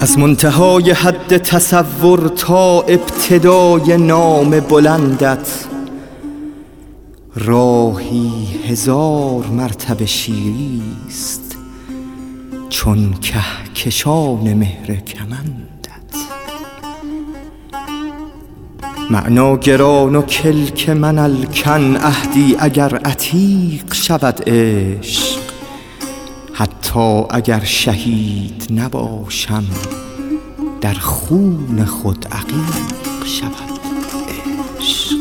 از منتهای حد تصور تا ابتدای نام بلندت راهی هزار مرتبه شیریست چون کهکشان مهر کمندت. معنا گران و کلک من الکن عهدی اگر عتیق شود عشق. حتی اگر شهید نباشم در خون خود عقیق شود. عشق.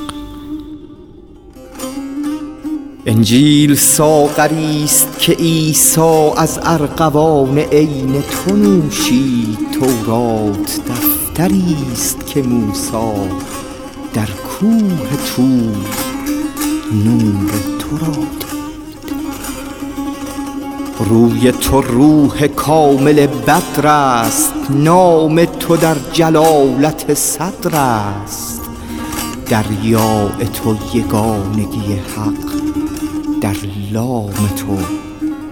انجیل ساغری است که عیسی از ارغوان عین تو نوشید تورات دفتری است که موسی در کوه طور نور تو را روی تو روح کامل بدر است. نام تو در جلالت صدر است. دریاء تو یگانگی حق در لام تو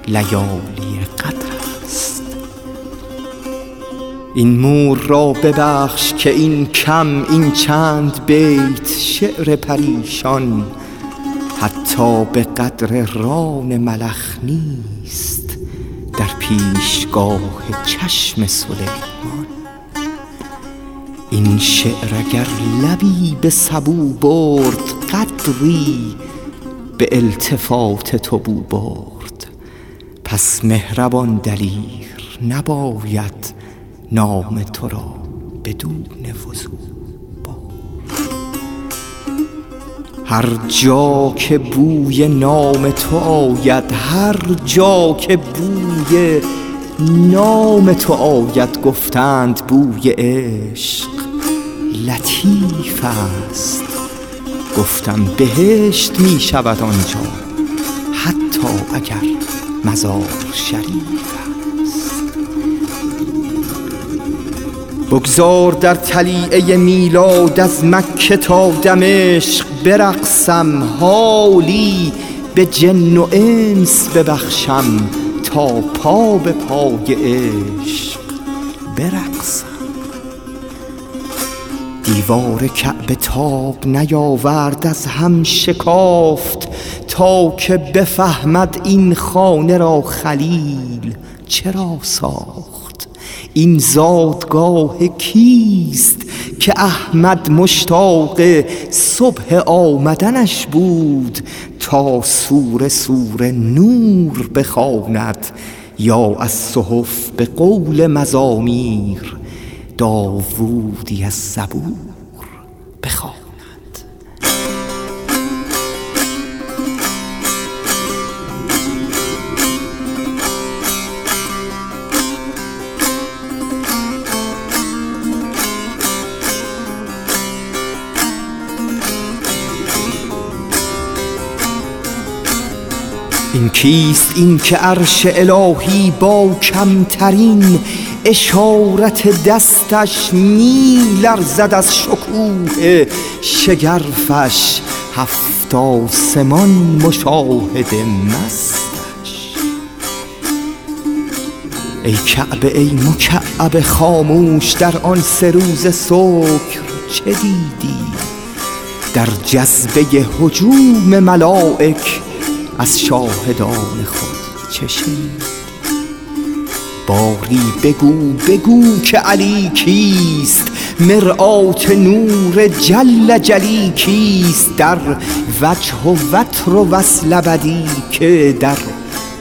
لیالی قدر است. این مور را ببخش که این کم این چند بیت شعر پریشان حتی به قدر ران ملخ نیست. پیشگاه چشم سلیمان. این شعر اگر لبی به سبو برد قدری به التفات تو بو برد. پس مهربان دلیر نباید نام تو را بدون وضوع هر جا که بوی نام تو آید هر جا که بوی نام تو آید گفتند بوی عشق لطیف است. گفتم بهشت می شود آنجا حتی اگر مزار شریف بگذار در تلیعه میلاد از مکه تا دمشق برقصم حالی به جن و انس ببخشم تا پا به پای عشق برقصم. دیوار کعبه تاب نیاورد از هم شکافت تا که بفهمد این خانه را خلیل چرا ساخت. این زادگاه کیست که احمد مشتاق صبح آمدنش بود تا سور سور نور بخواند یا از صحف به قول مزامیر داوودی از زبور بخواند؟ این کیست این که عرش الهی با کمترین اشارت دستش می لرزد از شکوه شگرفش هفت آسمان مشاهد مستش. ای کعبه ای مکعب خاموش در آن سه روز سکر چه دیدی؟ در جذبه هجوم ملائک از شاهدان خود چه باری بگو بگو که علی کیست؟ مرآت نور جل جلی کیست؟ در وجه و وتر و وصل بدی که در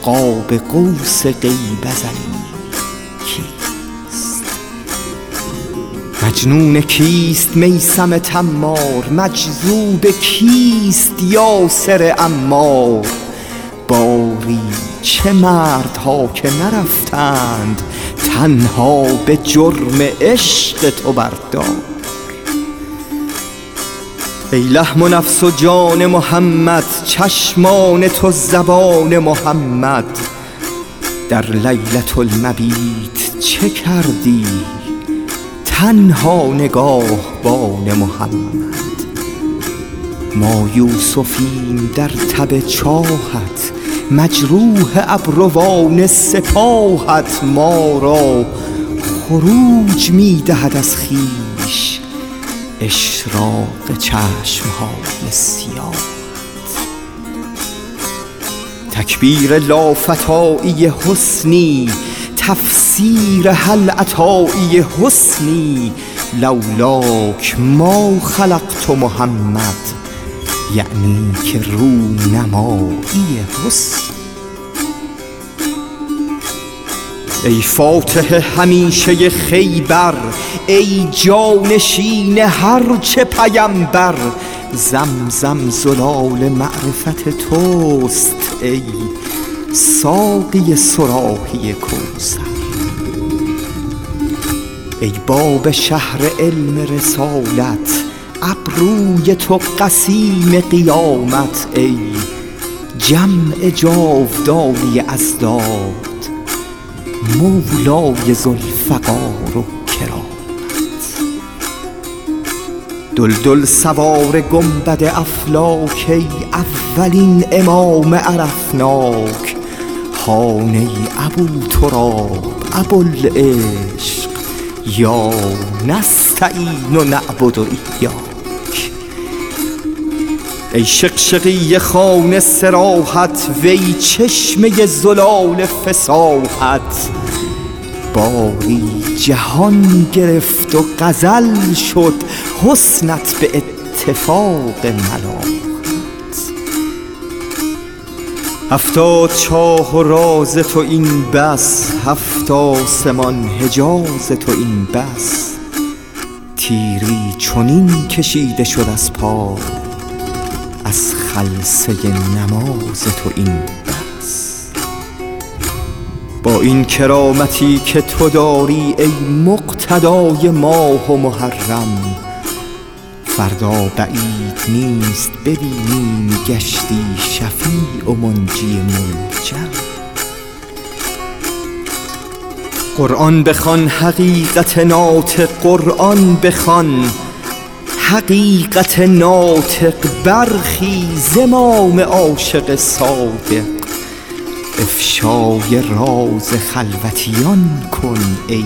قاب قوس غیب زلی کیست؟ مجنون کیست میسم تمار؟ مجذوب کیست یاسر امار؟ باری چه مردها که نرفتند تنها به جرم عشق تو بردار. ای لحم و نفس و جان محمد چشمان تو زبان محمد در لیلت المبیت چه کردی؟ تنها نگاه بان محمد. ما یوسفیم در تب چاهت مجروح ابروان سپاهت ما را خروج می دهد از خیش اشراق چشمهای سیاه تکبیر لافتایی حسنی تفسیر هل عطایی حسنی لولاک ما خلقت محمد. یعنی که رو نمایی حسن. ای فاتح همیشه خیبر ای جانشین هرچه پیمبر زمزم زلال معرفت توست ای ساقی سراحی کوسر ای باب شهر علم رسالت ابروی تو قسیم قیامت ای جمع جاودانی ازداد مولای زلفقار و کرامت. دلدل سوار گنبد افلاک ای اولین امام عرفناک خانه ابو تراب ابوالعشق. یا نستعین و نعبد ایاک. ای شقشقی خانه سراحت وی چشمه زلال فساحت. باری جهان گرفت و غزل شد حسنت به اتفاق ملاحت هفتاد چاه و راز تو این بس هفت آسمان حجاز تو این بس. تیری چنین کشیده شد از پا. از خلسه نماز تو این بس. با این کرامتی که تو داری ای مقتدای ماه و محرم فردا بعید نیست ببینیم گشتی شفیع و منجی منجم قرآن بخوان حقیقت ناطق قرآن بخوان حقیقت ناطق برخی زمام عاشق صادق افشای راز خلوتیان کن ای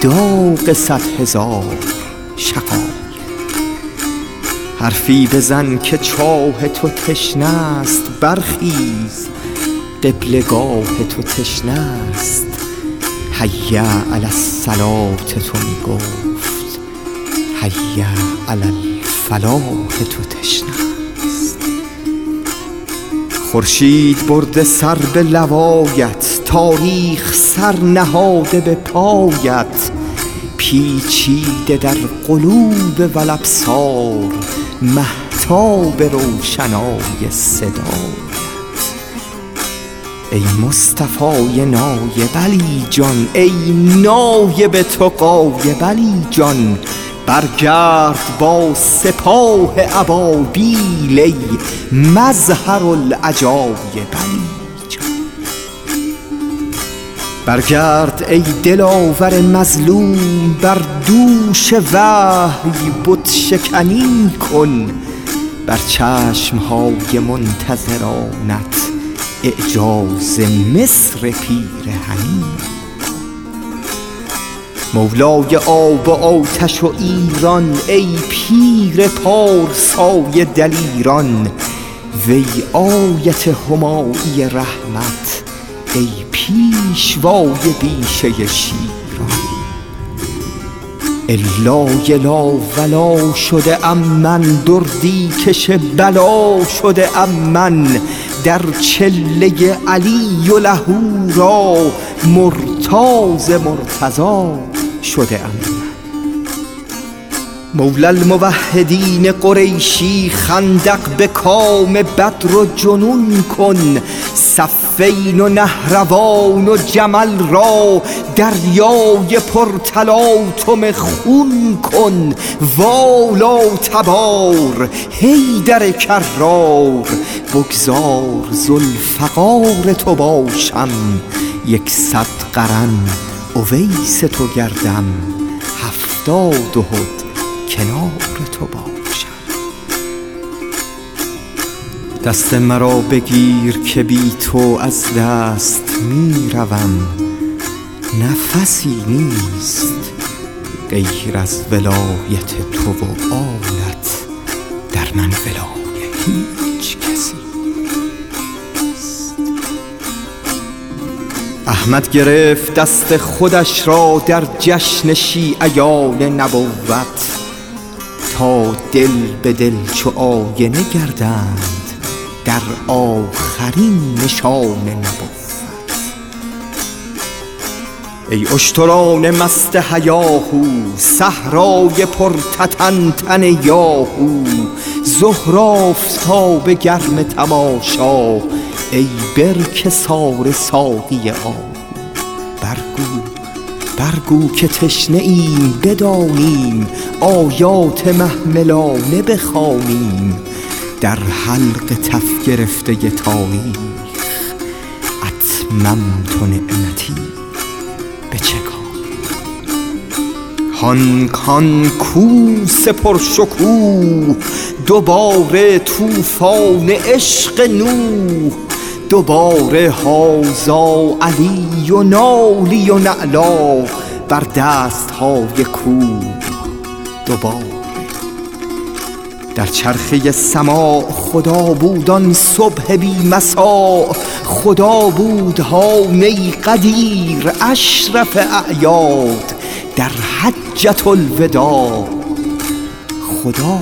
داغ صد هزار شقا حرفی بزن که چاه تو تشنه است برخیز. قبلگاه تو تشنه است. حی علی الصلات تو می گفت حی علی الفلاح تو تشنه است. خورشید برده سر به لوایت تاریخ سر نهاده به پایت. پیچیده در قلوب و محتاب روشنای صدایت. ای مصطفای نایب جان ای نایب تو قایب علی جان. برگرد با سپاه ابابیل ای مظهر العجایب برگرد ای دلاور مظلوم بر دوش وحی بت شکنی کن. بر چشمهای منتظرانت اعجاز مصر پیر هنی مولای آب و آتش و ایران ای پیر پارسای دلیران وی آیت همایی رحمت ای پیشوای بیشه شیران. الا یلا ولا شده ام من دردی کش بلا شده ام من. در چله علی و لهورا مرتاز مرتضا. شده ام مولا الموحدین قریشی خندق به کام بدر و جنون کن صفین و نهروان و جمل را دریای پرتلاطم خون کن والا تبار حیدر کرار بگذار زلفقار تو باشم یک صد قرن اویس تو گردم هفتاد و هد کنار تو باشم. دست مرا بگیر که بی تو از دست می روم نفسی نیست غیر از ولایت تو و آلت در من ولای احمد گرفت دست خودش را در جشن شیعیان نبوت تا دل به دل چو آینه گردند در آخرین نشان نبوت. ای اشتران مست هیاهو صحرای پرتتن یاهو ظهر آفتاب گرم تماشا ای برک سار ساقی آهو برگو برگو که تشنه ایم بدانیم آیات محملانه بخوانیم. در حلق تف گرفته تاریخ اتممت نعمتی. به هان کان کو سپر شکوه دوباره طوفان عشق نوح. دوباره هازا علی و نالی و نعلا بر دست های کوه. دوباره در چرخه سما خدا بود آن صبح بی مسا. خدا بود هانه قدیر اشرف اعیاد در حجت الوداع. خدا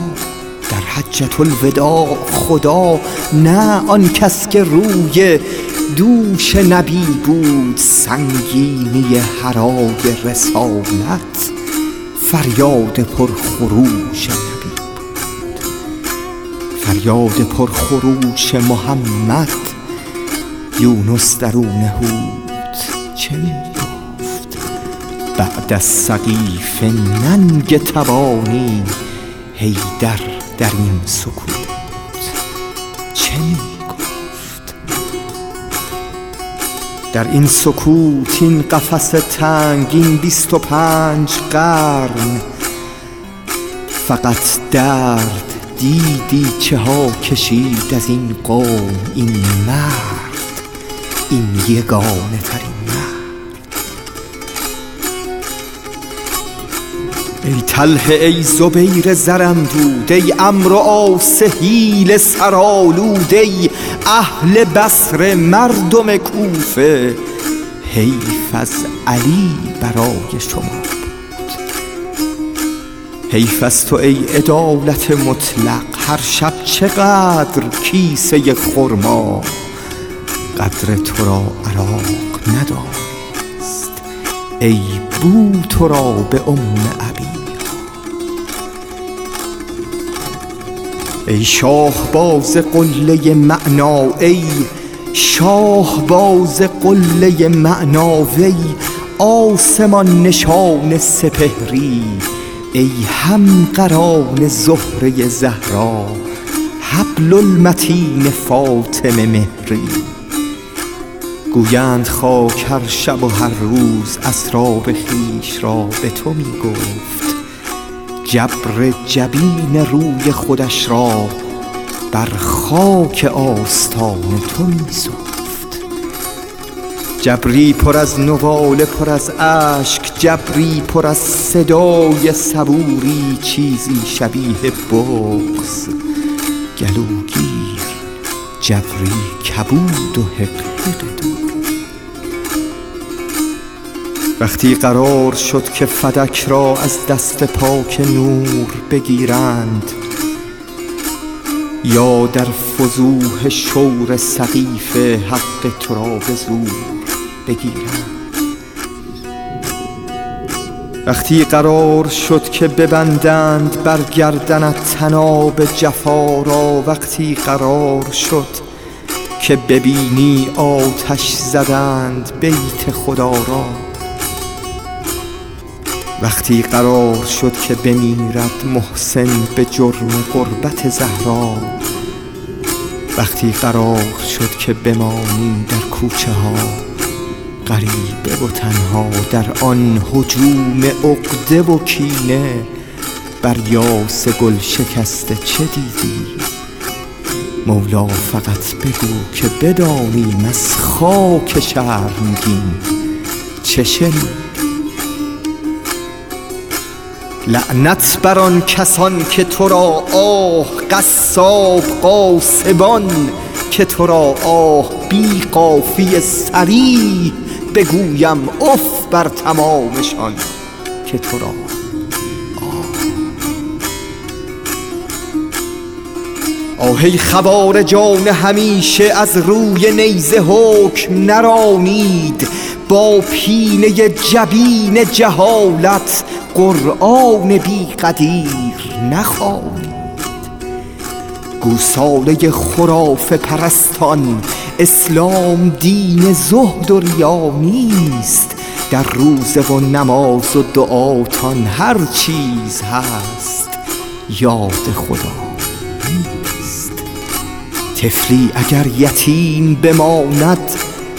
حجت الوداع خدا نه آن کس که روی دوش نبی بود سنگینی حرای رسالت فریاد پرخروش فریاد پرخروش محمد یونس درون هود چه گفت؟ بعد از سقیف ننگ توانی هیدر در این سکوت. چه در این سکوت این قفس تنگ این بیست و پنج قرن فقط درد دیدی چه ها کشید از این قوم این مرد این یگانه ترین ای تله ای زبیر زرم دود ای امر و آسهیل سرالود ای اهل بصر مردم کوفه حیف از علی برای شما حیف از تو ای عدالت مطلق هر شب چقدر کیسه خرما قدر تو را عراق ندانست. ای بو تو را به ام ابی ای شاه باز قله معنا ای شاه باز قله معنا وی آسمان نشان سپهری ای هم قران زهره زهرا حبل المتین فاطمه مهری. گویند خاک هر شب و هر روز اسرار خیش را به تو می گفت جبر جبین روی خودش را بر خاک آستان تو می جبری پر از نواله پر از اشک جبری پر از صدای صبوری چیزی شبیه بغز گلوگیر جبری کبود و حقیق وقتی قرار شد که فدک را از دست پاک نور بگیرند یا در فضوح شور سقیف حق تو را به زور بگیرم وقتی قرار شد که ببندند بر گردنت تناب جفا را وقتی قرار شد که ببینی آتش زدند بیت خدا را. وقتی قرار شد که بمیرد محسن به جرم قربت زهرا. وقتی قرار شد که بمانی در کوچه ها غریبه و تنها در آن هجوم عقده و کینه. بر یاس گل شکسته چه دیدی؟ مولا فقط بگو که بدانیم از خاک شرمگین چشم لعنت بر آن کسان که تو را آه قصاب قاسبان که تو را آه بی قافی سریح بگویم اف بر تمامشان که تو را آهی خبار جان همیشه از روی نیزه حکم نرانید با پینه جبین جهالت قرآن بی قدیر نخوانید گوساله خراف پرستان اسلام دین زهد و ریا نیست. در روزه و نماز و دعاتان هر چیز هست. یاد خدا نیست. طفلی اگر یتیم بماند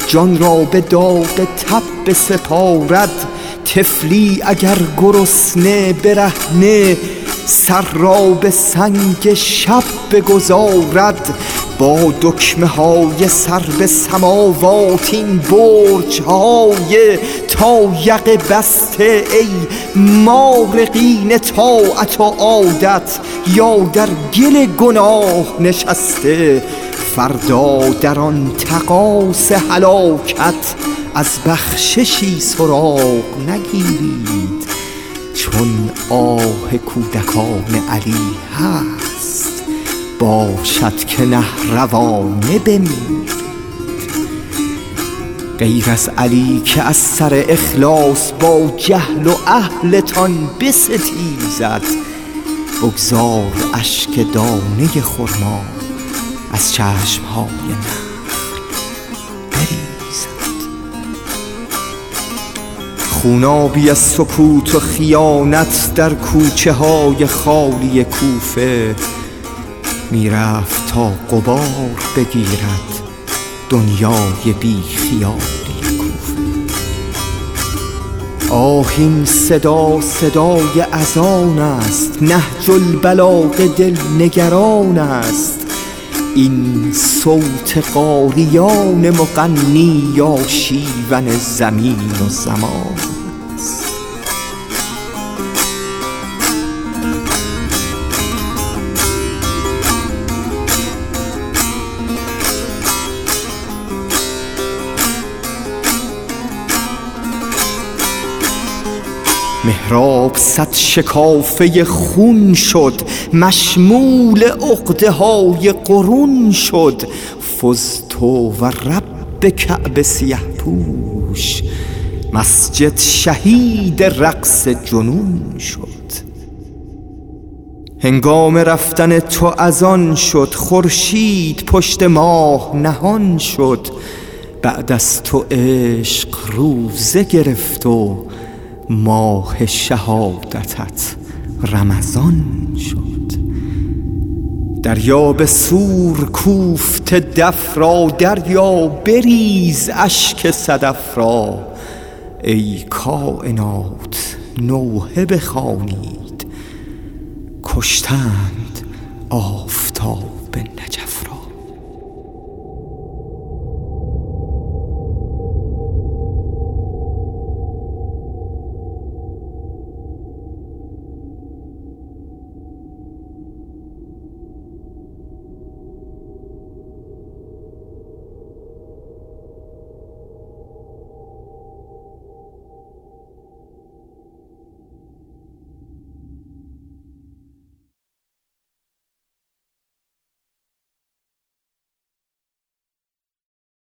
جان را به داغ تب سپارد طفلی اگر گرسنه برهنه سر را به سنگ شب بگذارد. با دکمه های سر به سماوات این برج های تا یق بسته ای مارقین طاعت و عادت یا در گل گناه نشسته فردا در آن تقاس هلاکت از بخششی سراغ نگیرید چون آه کودکان علی هست. باشد که نهروانه بمیر. غیر از علی که از سر اخلاص با جهل و اهلتان بستیزد بگذار اشک دانه خرما از چشمهای نخل بریزد. خونابی از سکوت و خیانت در کوچه های خالی کوفه می‌رفت تا قبار بگیرد. دنیای بی خیالی کوفه آه این صدا صدای اذان است نهج البلاغه دل نگران است. این صوت قاریان مغنی یا شیون زمین و زمان محراب صد شکافه خون شد مشمول عقده های قرون شد. فزتو و رب کعب سیه پوش مسجد شهید رقص جنون شد. هنگام رفتن تو از آن شد خورشید پشت ماه نهان شد. بعد از تو عشق روزه گرفت و ماه شهادتت رمضان شد. دریا به سور کوفت دف را دریا بریز اشک صدف را. ای کائنات نوحه بخوانید. کشتند آفتاب نجف.